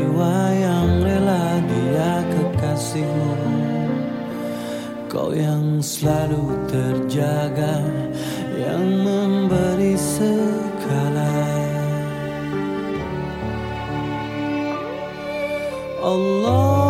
jiwa-jiwa yang rela dia kekasihmu. Kau yang selalu terjaga Yang memberi segala. Allah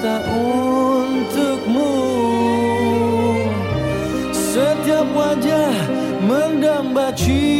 semesta untukmu. Setiap wajah mendamba cinta.